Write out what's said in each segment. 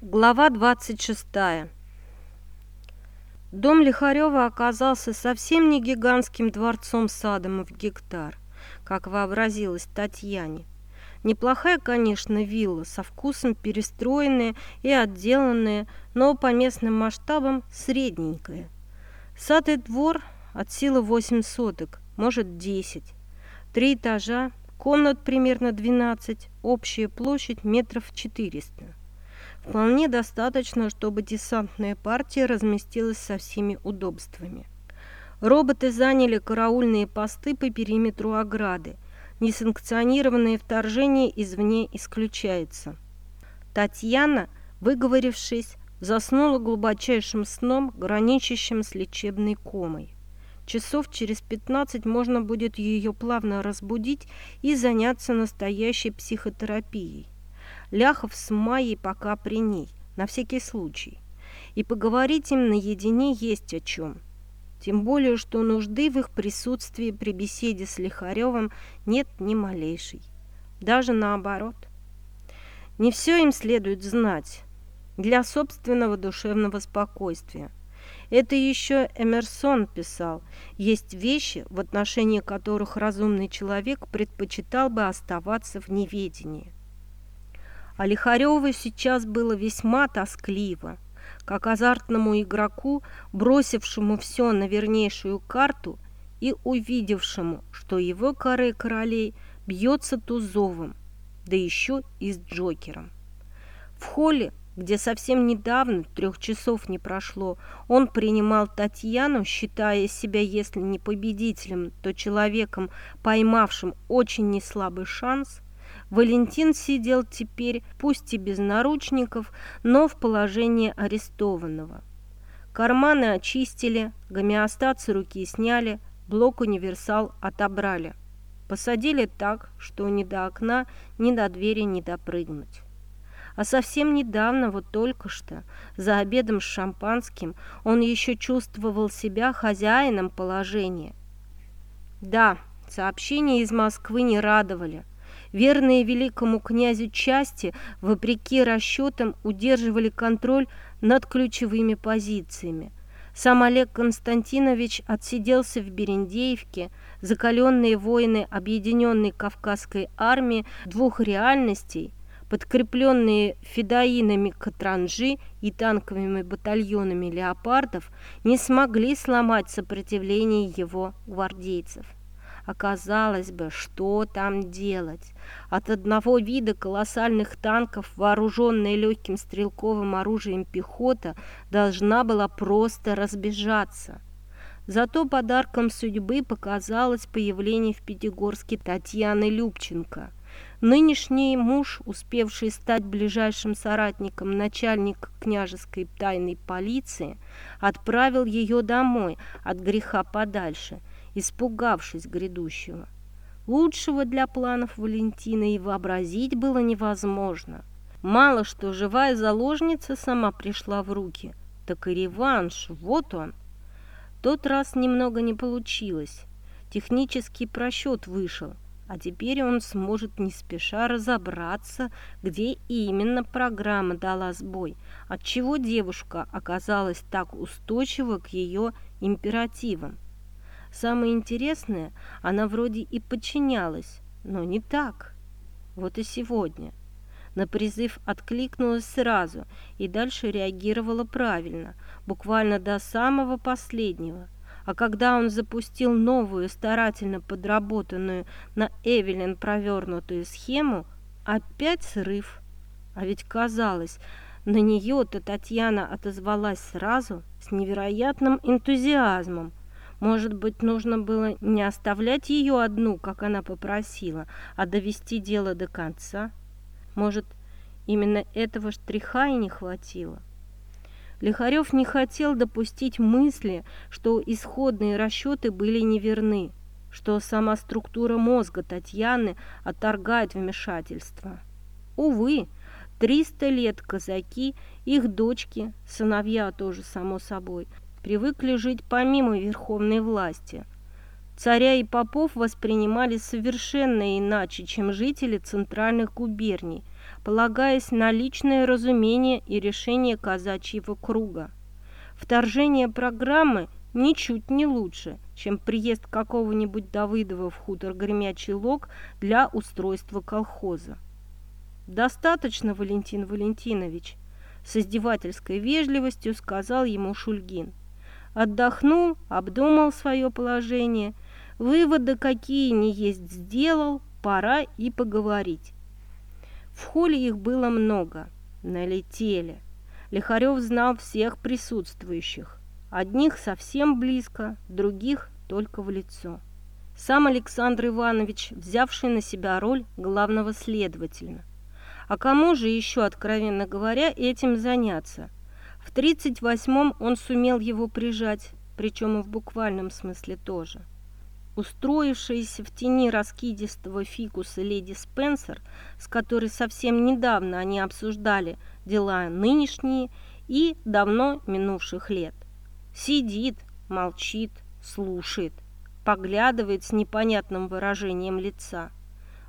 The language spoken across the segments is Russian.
Глава 26. Дом Лихарева оказался совсем не гигантским дворцом-садом в гектар, как вообразилось Татьяне. Неплохая, конечно, вилла, со вкусом перестроенная и отделанная, но по местным масштабам средненькая. Сад и двор от силы 8 соток, может 10. Три этажа, комнат примерно 12, общая площадь метров 400. Вполне достаточно, чтобы десантная партия разместилась со всеми удобствами. Роботы заняли караульные посты по периметру ограды. Несанкционированное вторжение извне исключается. Татьяна, выговорившись, заснула глубочайшим сном, граничащим с лечебной комой. Часов через 15 можно будет ее плавно разбудить и заняться настоящей психотерапией. Ляхов с Майей пока при ней, на всякий случай. И поговорить им наедине есть о чем. Тем более, что нужды в их присутствии при беседе с Лихаревым нет ни малейшей. Даже наоборот. Не все им следует знать для собственного душевного спокойствия. Это еще Эмерсон писал. Есть вещи, в отношении которых разумный человек предпочитал бы оставаться в неведении. А Лихареву сейчас было весьма тоскливо, как азартному игроку, бросившему все на вернейшую карту и увидевшему, что его коры королей бьется тузовым, да еще и с Джокером. В холле, где совсем недавно, трех часов не прошло, он принимал Татьяну, считая себя, если не победителем, то человеком, поймавшим очень неслабый шанс – Валентин сидел теперь, пусть и без наручников, но в положении арестованного. Карманы очистили, гомеостат с руки сняли, блок универсал отобрали. Посадили так, что ни до окна, ни до двери не допрыгнуть. А совсем недавно, вот только что, за обедом с шампанским, он еще чувствовал себя хозяином положения. Да, сообщения из Москвы не радовали – Верные великому князю части, вопреки расчетам, удерживали контроль над ключевыми позициями. Сам Олег Константинович отсиделся в Берендеевке, закаленные воины Объединенной Кавказской армии двух реальностей, подкрепленные федоинами Катранжи и танковыми батальонами леопардов, не смогли сломать сопротивление его гвардейцев. Оказалось бы, что там делать? От одного вида колоссальных танков, вооруженная легким стрелковым оружием пехота, должна была просто разбежаться. Зато подарком судьбы показалось появление в Пятигорске Татьяны Любченко. Нынешний муж, успевший стать ближайшим соратником начальника княжеской тайной полиции, отправил ее домой от греха подальше – испугавшись грядущего. Лучшего для планов Валентина и вообразить было невозможно. Мало что живая заложница сама пришла в руки, так и реванш, вот он. Тот раз немного не получилось. Технический просчет вышел, а теперь он сможет не спеша разобраться, где именно программа дала сбой, отчего девушка оказалась так устойчива к ее императивам. Самое интересное, она вроде и подчинялась, но не так. Вот и сегодня. На призыв откликнулась сразу и дальше реагировала правильно, буквально до самого последнего. А когда он запустил новую, старательно подработанную на Эвелин провернутую схему, опять срыв. А ведь казалось, на нее-то Татьяна отозвалась сразу с невероятным энтузиазмом, может быть, нужно было не оставлять ее одну, как она попросила, а довести дело до конца? Может, именно этого штриха и не хватило? Лихарев не хотел допустить мысли, что исходные расчеты были неверны, что сама структура мозга Татьяны отторгает вмешательство. Увы, 300 лет казаки, их дочки, сыновья тоже, само собой – привыкли жить помимо верховной власти. Царя и попов воспринимали совершенно иначе, чем жители центральных губерний, полагаясь на личное разумение и решение казачьего круга. Вторжение программы ничуть не лучше, чем приезд какого-нибудь Давыдова в хутор Гремячий Лог для устройства колхоза. «Достаточно, Валентин Валентинович», — с издевательской вежливостью сказал ему Шульгин. Отдохнул, обдумал свое положение, выводы какие ни есть сделал, пора и поговорить. В холле их было много, налетели. Лихарев знал всех присутствующих. Одних совсем близко, других только в лицо. Сам Александр Иванович, взявший на себя роль главного следователя. А кому же еще, откровенно говоря, этим заняться? В 38-м он сумел его прижать, причем и в буквальном смысле тоже. Устроившаяся в тени раскидистого фикуса леди Спенсер, с которой совсем недавно они обсуждали дела нынешние и давно минувших лет. Сидит, молчит, слушает, поглядывает с непонятным выражением лица –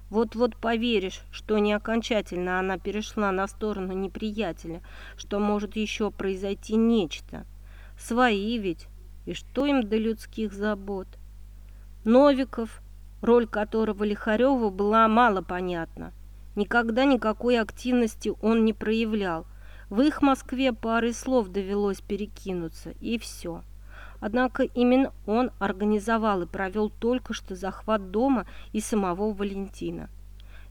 вот-вот поверишь, что не окончательно она перешла на сторону неприятеля, что может еще произойти нечто. Свои ведь, и что им до людских забот? Новиков, роль которого Лихареву была мало понятна. Никогда никакой активности он не проявлял. В их Москве парой слов довелось перекинуться, и все. Однако именно он организовал и провел только что захват дома и самого Валентина.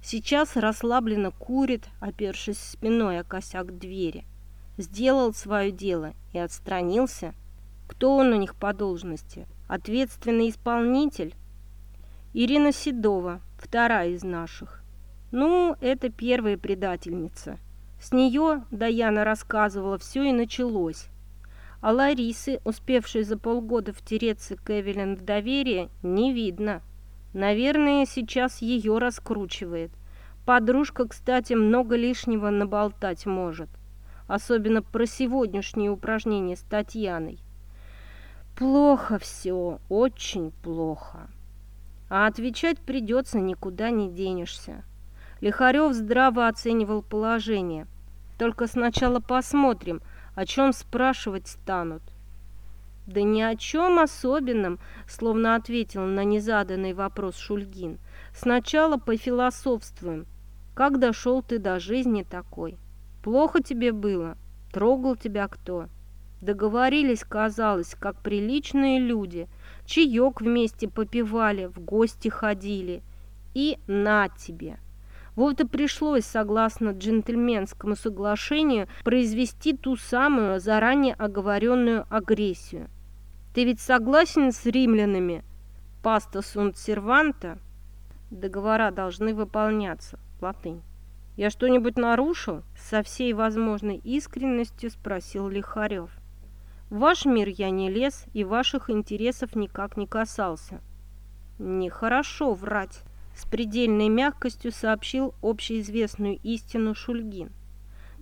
Сейчас расслабленно курит, опершись спиной о косяк двери. Сделал свое дело и отстранился. Кто он у них по должности? Ответственный исполнитель? Ирина Седова, вторая из наших. Ну, это первая предательница. С нее Даяна рассказывала, все и началось. А Ларисы, успевшей за полгода втереться к Эвелин в доверие, не видно. Наверное, сейчас ее раскручивает. Подружка, кстати, много лишнего наболтать может. Особенно про сегодняшние упражнения с Татьяной. Плохо все, очень плохо. А отвечать придется, никуда не денешься. Лихарев здраво оценивал положение. Только сначала посмотрим – о чем спрашивать станут? Да ни о чем особенном, словно ответил на незаданный вопрос Шульгин. Сначала пофилософствуем. Как дошел ты до жизни такой? Плохо тебе было? Трогал тебя кто? Договорились, казалось, как приличные люди. Чаек вместе попивали, в гости ходили. И на тебе – вот и пришлось, согласно джентльменскому соглашению, произвести ту самую заранее оговоренную агрессию. Ты ведь согласен с римлянами? Паста сунт серванта? Договора должны выполняться. Латынь. Я что-нибудь нарушил? Со всей возможной искренностью спросил Лихарев. В ваш мир я не лез и ваших интересов никак не касался. Нехорошо врать с предельной мягкостью сообщил общеизвестную истину Шульгин.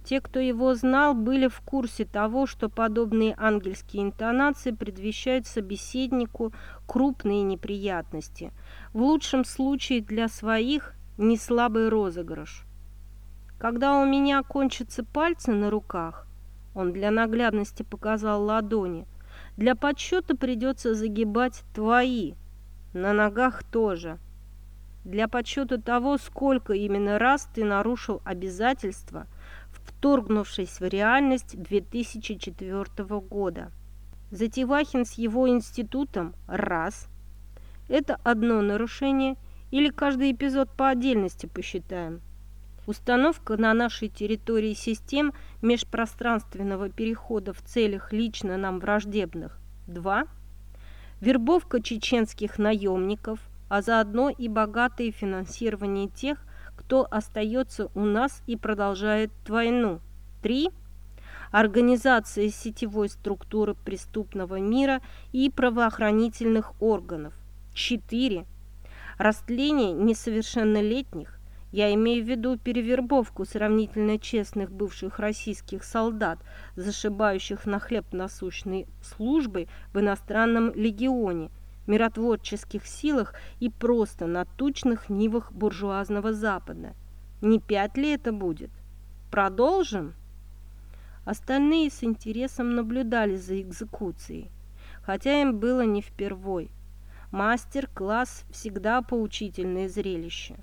Те, кто его знал, были в курсе того, что подобные ангельские интонации предвещают собеседнику крупные неприятности. В лучшем случае для своих не слабый розыгрыш. Когда у меня кончатся пальцы на руках, он для наглядности показал ладони, для подсчета придется загибать твои, на ногах тоже – для подсчета того, сколько именно раз ты нарушил обязательства, вторгнувшись в реальность 2004 года. Затевахин с его институтом – раз. Это одно нарушение или каждый эпизод по отдельности посчитаем. Установка на нашей территории систем межпространственного перехода в целях лично нам враждебных – 2. Вербовка чеченских наемников – а заодно и богатое финансирование тех, кто остается у нас и продолжает войну. 3. Организация сетевой структуры преступного мира и правоохранительных органов. 4. Растление несовершеннолетних, я имею в виду перевербовку сравнительно честных бывших российских солдат, зашибающих на хлеб насущной службой в иностранном легионе – миротворческих силах и просто на тучных нивах буржуазного Запада. Не пять ли это будет? Продолжим?» Остальные с интересом наблюдали за экзекуцией, хотя им было не впервой. Мастер-класс всегда поучительное зрелище.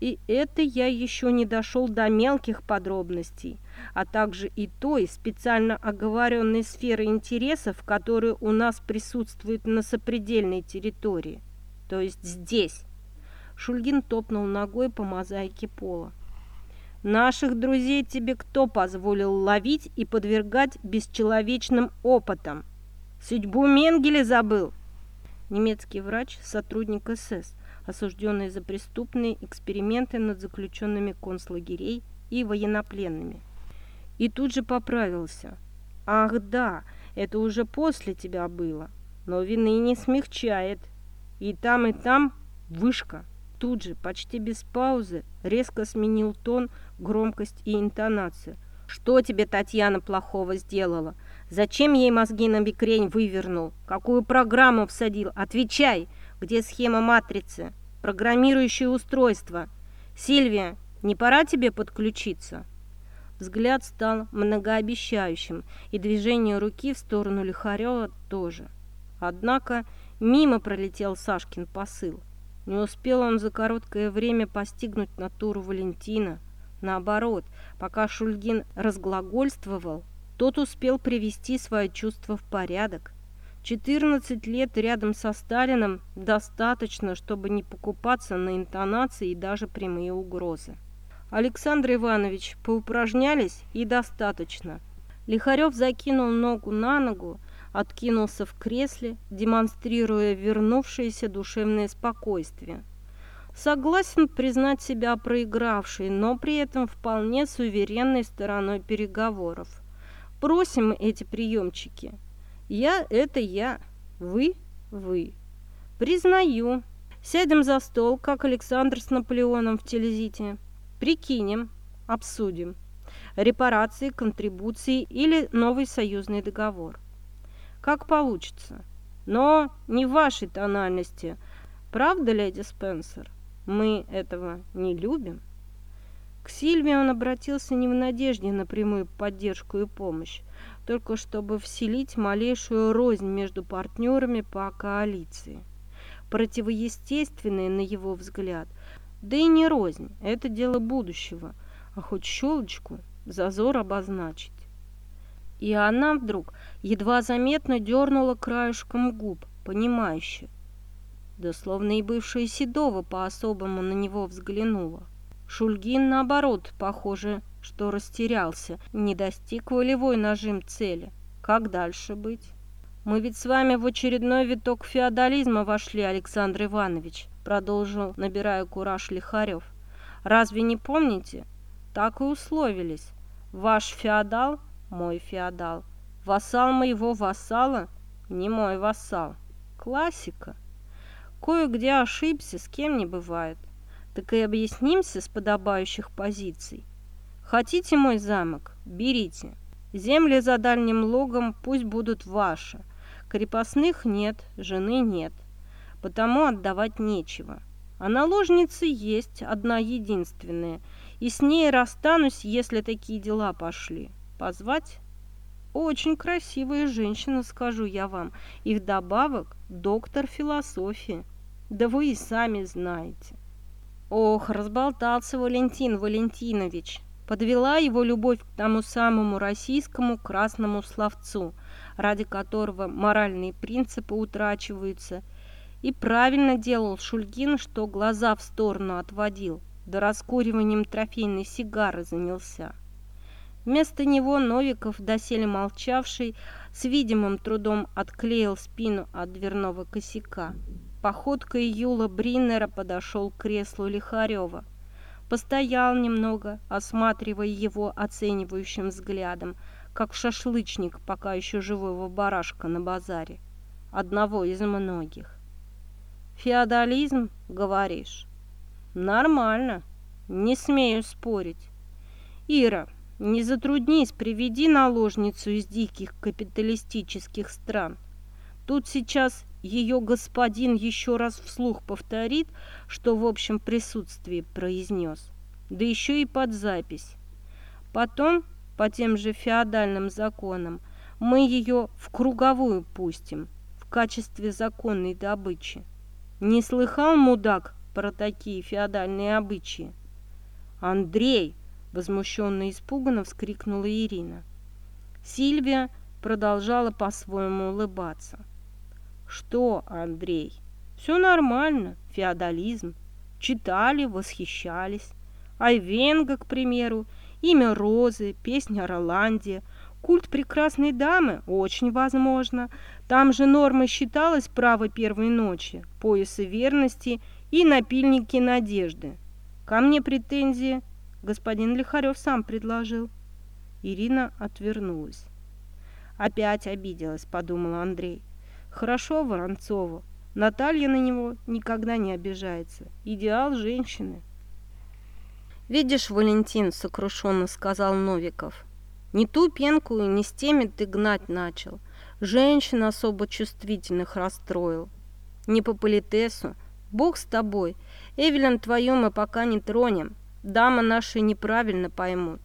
И это я еще не дошел до мелких подробностей, а также и той специально оговоренной сферы интересов, которые у нас присутствуют на сопредельной территории, то есть здесь. Шульгин топнул ногой по мозаике пола. «Наших друзей тебе кто позволил ловить и подвергать бесчеловечным опытам? Судьбу Менгеля забыл?» Немецкий врач, сотрудник СС, осужденный за преступные эксперименты над заключенными концлагерей и военнопленными. И тут же поправился. «Ах да, это уже после тебя было, но вины не смягчает. И там, и там вышка». Тут же, почти без паузы, резко сменил тон, громкость и интонацию. «Что тебе Татьяна плохого сделала? Зачем ей мозги на бикрень вывернул? Какую программу всадил? Отвечай! Где схема матрицы? Программирующее устройство? Сильвия, не пора тебе подключиться?» Взгляд стал многообещающим, и движение руки в сторону Лихарева тоже. Однако мимо пролетел Сашкин посыл. Не успел он за короткое время постигнуть натуру Валентина. Наоборот, пока Шульгин разглагольствовал, тот успел привести свое чувство в порядок. 14 лет рядом со Сталином достаточно, чтобы не покупаться на интонации и даже прямые угрозы. Александр Иванович, поупражнялись и достаточно. Лихарев закинул ногу на ногу, откинулся в кресле, демонстрируя вернувшееся душевное спокойствие. Согласен признать себя проигравшей, но при этом вполне суверенной стороной переговоров. Просим эти приемчики. Я – это я, вы – вы. Признаю. Сядем за стол, как Александр с Наполеоном в Телезите. Прикинем, обсудим. Репарации, контрибуции или новый союзный договор – как получится. Но не в вашей тональности. Правда, леди Спенсер? Мы этого не любим. К Сильвии он обратился не в надежде на прямую поддержку и помощь, только чтобы вселить малейшую рознь между партнерами по коалиции. Противоестественное, на его взгляд, да и не рознь, это дело будущего, а хоть щелочку зазор обозначить. И она вдруг едва заметно дернула краешком губ, понимающе. Да словно и бывшая Седова по-особому на него взглянула. Шульгин, наоборот, похоже, что растерялся, не достиг волевой нажим цели. Как дальше быть? «Мы ведь с вами в очередной виток феодализма вошли, Александр Иванович», продолжил, набирая кураж Лихарев. «Разве не помните? Так и условились. Ваш феодал мой феодал. Вассал моего вассала не мой вассал. Классика. Кое-где ошибся, с кем не бывает. Так и объяснимся с подобающих позиций. Хотите мой замок? Берите. Земли за дальним логом пусть будут ваши. Крепостных нет, жены нет. Потому отдавать нечего. А наложницы есть одна единственная, и с ней расстанусь, если такие дела пошли. Позвать? Очень красивая женщина, скажу я вам, и вдобавок доктор философии. Да вы и сами знаете. Ох, разболтался Валентин Валентинович. Подвела его любовь к тому самому российскому красному словцу, ради которого моральные принципы утрачиваются. И правильно делал Шульгин, что глаза в сторону отводил, да раскуриванием трофейной сигары занялся. Вместо него Новиков, доселе молчавший, с видимым трудом отклеил спину от дверного косяка. Походкой Юла Бриннера подошел к креслу Лихарева. Постоял немного, осматривая его оценивающим взглядом, как шашлычник, пока еще живого барашка на базаре. Одного из многих. «Феодализм, говоришь?» «Нормально. Не смею спорить. Ира, не затруднись, приведи наложницу из диких капиталистических стран. Тут сейчас ее господин еще раз вслух повторит, что в общем присутствии произнес. да еще и под запись. Потом, по тем же феодальным законам, мы ее в круговую пустим в качестве законной добычи. Не слыхал, мудак, про такие феодальные обычаи? Андрей! Возмущенно и испуганно вскрикнула Ирина. Сильвия продолжала по-своему улыбаться. Что, Андрей? Все нормально, феодализм. Читали, восхищались. Айвенга, к примеру, имя Розы, песня Роланде, культ прекрасной дамы, очень возможно. Там же нормой считалось право первой ночи, поясы верности и напильники надежды. Ко мне претензии господин Лихарев сам предложил. Ирина отвернулась. Опять обиделась, подумал Андрей. Хорошо Воронцову. Наталья на него никогда не обижается. Идеал женщины. «Видишь, Валентин», — сокрушенно сказал Новиков, «не ту пенку и не с теми ты гнать начал. Женщин особо чувствительных расстроил. Не по политесу. Бог с тобой. Эвелин твою мы пока не тронем. Дамы наши неправильно поймут.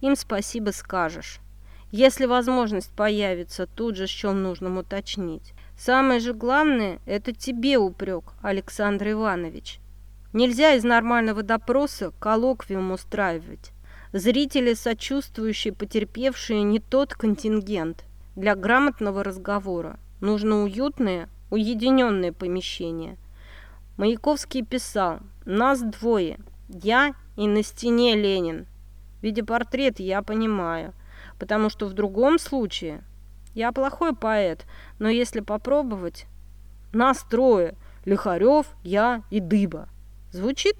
Им спасибо скажешь. Если возможность появится, тут же счел нужным уточнить. Самое же главное – это тебе упрек, Александр Иванович. Нельзя из нормального допроса коллоквиум устраивать. Зрители, сочувствующие, потерпевшие, не тот контингент. Для грамотного разговора нужно уютное, уединенное помещение. Маяковский писал «Нас двое, я и на стене Ленин». Видя портрет, я понимаю, потому что в другом случае я плохой поэт, но если попробовать, нас трое, Лихарев, я и Дыба. Звучит?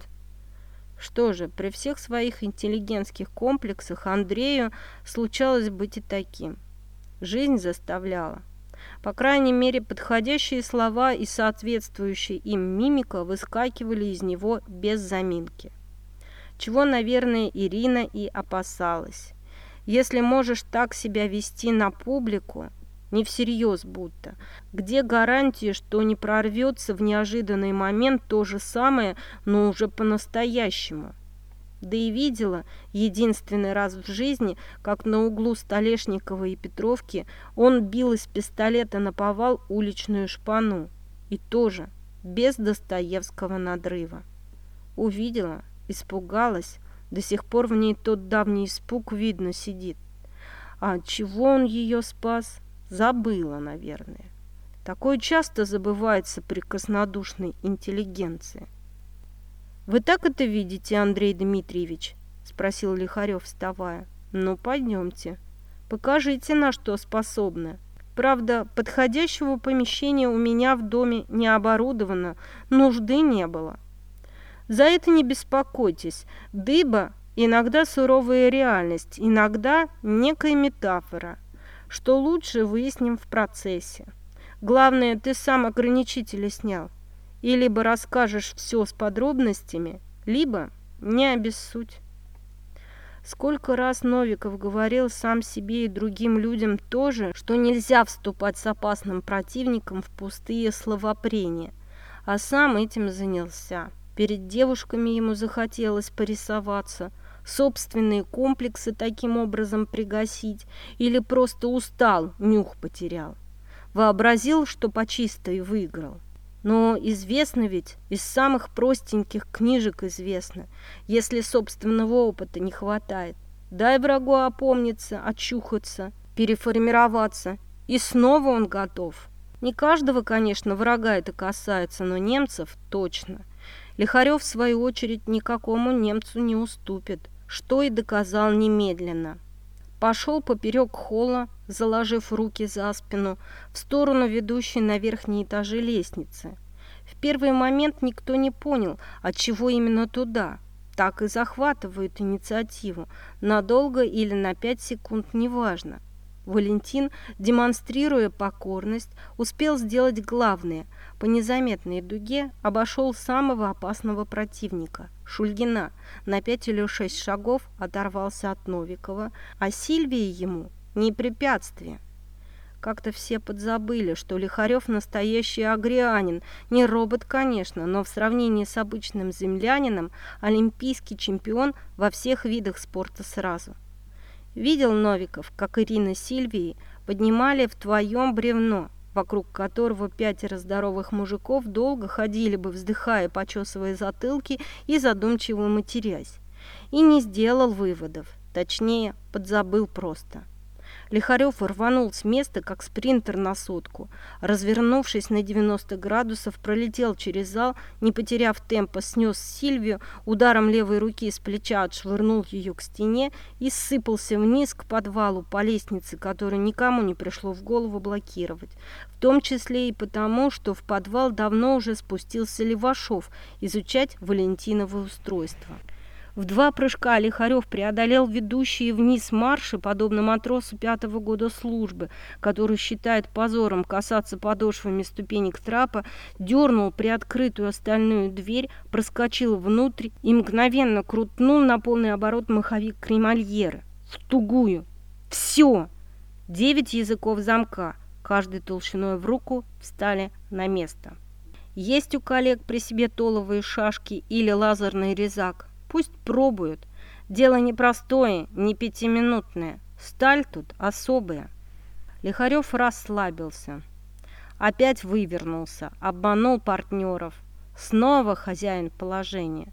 Что же, при всех своих интеллигентских комплексах Андрею случалось быть и таким. Жизнь заставляла. По крайней мере, подходящие слова и соответствующая им мимика выскакивали из него без заминки. Чего, наверное, Ирина и опасалась. Если можешь так себя вести на публику, не всерьез будто. Где гарантия, что не прорвется в неожиданный момент то же самое, но уже по-настоящему? Да и видела единственный раз в жизни, как на углу Столешникова и Петровки он бил из пистолета на повал уличную шпану. И тоже без Достоевского надрыва. Увидела, испугалась, до сих пор в ней тот давний испуг видно сидит. А чего он ее спас? Забыла, наверное. Такое часто забывается при коснодушной интеллигенции. «Вы так это видите, Андрей Дмитриевич?» – спросил Лихарев, вставая. «Ну, пойдемте. Покажите, на что способны. Правда, подходящего помещения у меня в доме не оборудовано, нужды не было. За это не беспокойтесь. Дыба – иногда суровая реальность, иногда некая метафора. Что лучше, выясним в процессе. Главное, ты сам ограничители снял. И либо расскажешь все с подробностями, либо не обессудь. Сколько раз Новиков говорил сам себе и другим людям тоже, что нельзя вступать с опасным противником в пустые словопрения, а сам этим занялся. Перед девушками ему захотелось порисоваться, собственные комплексы таким образом пригасить или просто устал, нюх потерял. Вообразил, что по чистой выиграл. Но известно ведь, из самых простеньких книжек известно, если собственного опыта не хватает. Дай врагу опомниться, очухаться, переформироваться, и снова он готов. Не каждого, конечно, врага это касается, но немцев точно – Лихарев, в свою очередь, никакому немцу не уступит, что и доказал немедленно. Пошел поперек холла, заложив руки за спину, в сторону ведущей на верхние этажи лестницы. В первый момент никто не понял, от чего именно туда. Так и захватывают инициативу, надолго или на пять секунд, неважно. Валентин, демонстрируя покорность, успел сделать главное – по незаметной дуге обошел самого опасного противника – Шульгина. На пять или шесть шагов оторвался от Новикова, а Сильвия ему – не препятствие. Как-то все подзабыли, что Лихарев настоящий агрианин. Не робот, конечно, но в сравнении с обычным землянином олимпийский чемпион во всех видах спорта сразу. Видел Новиков, как Ирина Сильвии поднимали в твоем бревно, вокруг которого пятеро здоровых мужиков долго ходили бы, вздыхая, почесывая затылки и задумчиво матерясь. И не сделал выводов, точнее, подзабыл просто – Лихарев рванул с места, как спринтер на сотку. Развернувшись на 90 градусов, пролетел через зал, не потеряв темпа, снес Сильвию, ударом левой руки с плеча отшвырнул ее к стене и сыпался вниз к подвалу по лестнице, которую никому не пришло в голову блокировать. В том числе и потому, что в подвал давно уже спустился Левашов изучать Валентиново устройство. В два прыжка Лихарев преодолел ведущие вниз марши, подобно матросу пятого года службы, который считает позором касаться подошвами ступенек трапа, дернул приоткрытую остальную дверь, проскочил внутрь и мгновенно крутнул на полный оборот маховик кремальера. В тугую. Все! Девять языков замка, каждый толщиной в руку, встали на место. Есть у коллег при себе толовые шашки или лазерный резак – Пусть пробуют. Дело непростое, не пятиминутное. Сталь тут особая. Лихарев расслабился. Опять вывернулся, обманул партнеров. Снова хозяин положения.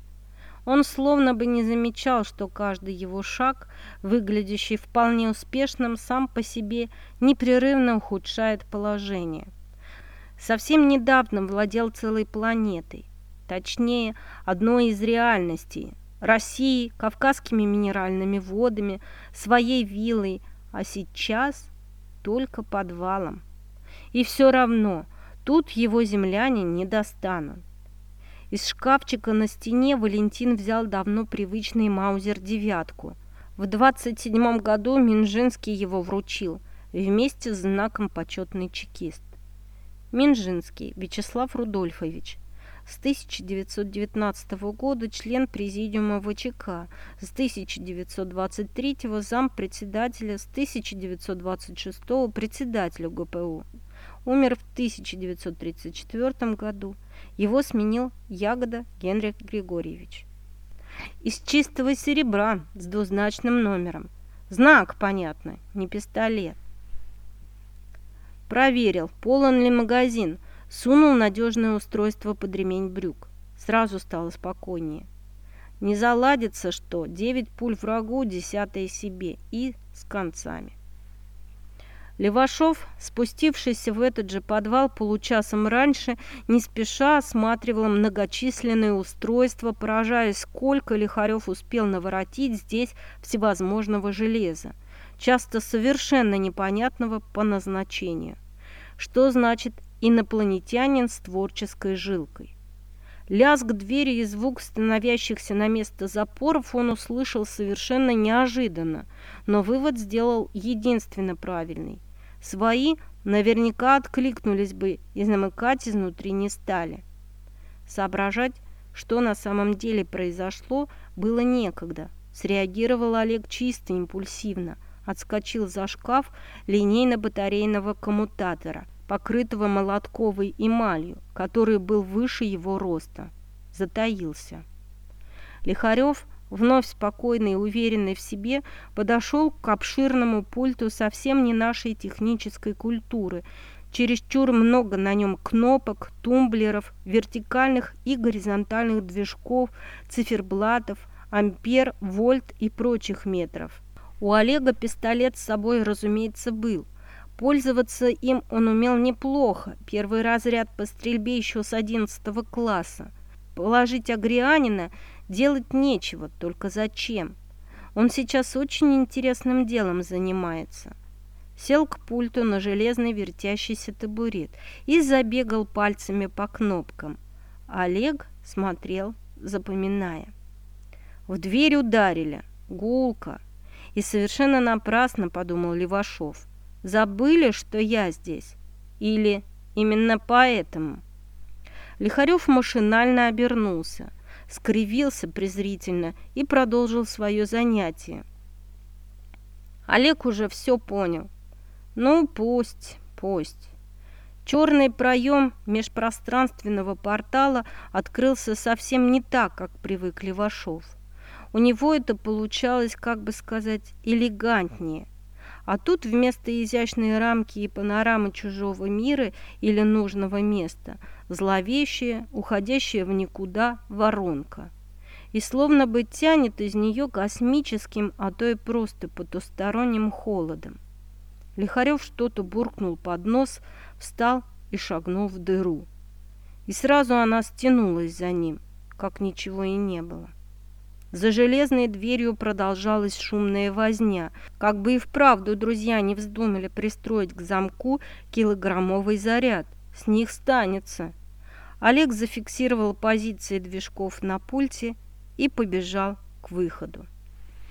Он словно бы не замечал, что каждый его шаг, выглядящий вполне успешным, сам по себе непрерывно ухудшает положение. Совсем недавно владел целой планетой, точнее, одной из реальностей, Россией, Кавказскими минеральными водами, своей виллой, а сейчас только подвалом. И все равно тут его земляне не достанут. Из шкафчика на стене Валентин взял давно привычный маузер-девятку. В 27 году Минжинский его вручил вместе с знаком почетный чекист. Минжинский Вячеслав Рудольфович – с 1919 года член Президиума ВЧК, с 1923 зам председателя, с 1926 председателя ГПУ. Умер в 1934 году. Его сменил Ягода Генрих Григорьевич. Из чистого серебра с двузначным номером. Знак, понятно, не пистолет. Проверил, полон ли магазин – Сунул надежное устройство под ремень брюк. Сразу стало спокойнее. Не заладится, что девять пуль врагу, десятое себе и с концами. Левашов, спустившийся в этот же подвал получасом раньше, не спеша осматривал многочисленные устройства, поражаясь, сколько Лихарев успел наворотить здесь всевозможного железа, часто совершенно непонятного по назначению. Что значит инопланетянин с творческой жилкой. Лязг двери и звук становящихся на место запоров он услышал совершенно неожиданно, но вывод сделал единственно правильный. Свои наверняка откликнулись бы и замыкать изнутри не стали. Соображать, что на самом деле произошло, было некогда. Среагировал Олег чисто импульсивно, отскочил за шкаф линейно-батарейного коммутатора – покрытого молотковой эмалью, который был выше его роста. Затаился. Лихарев, вновь спокойный и уверенный в себе, подошел к обширному пульту совсем не нашей технической культуры. Чересчур много на нем кнопок, тумблеров, вертикальных и горизонтальных движков, циферблатов, ампер, вольт и прочих метров. У Олега пистолет с собой, разумеется, был – Пользоваться им он умел неплохо, первый разряд по стрельбе еще с 11 класса. Положить агрианина делать нечего, только зачем? Он сейчас очень интересным делом занимается. Сел к пульту на железный вертящийся табурет и забегал пальцами по кнопкам. Олег смотрел, запоминая. В дверь ударили. Гулко. И совершенно напрасно, подумал Левашов. Забыли, что я здесь? Или именно поэтому?» Лихарев машинально обернулся, скривился презрительно и продолжил свое занятие. Олег уже все понял. Ну, пусть, пусть. Черный проем межпространственного портала открылся совсем не так, как привык Левашов. У него это получалось, как бы сказать, элегантнее. А тут вместо изящной рамки и панорамы чужого мира или нужного места зловещая, уходящая в никуда воронка. И словно бы тянет из нее космическим, а то и просто потусторонним холодом. Лихарев что-то буркнул под нос, встал и шагнул в дыру. И сразу она стянулась за ним, как ничего и не было. За железной дверью продолжалась шумная возня, как бы и вправду друзья не вздумали пристроить к замку килограммовый заряд. С них станется. Олег зафиксировал позиции движков на пульте и побежал к выходу.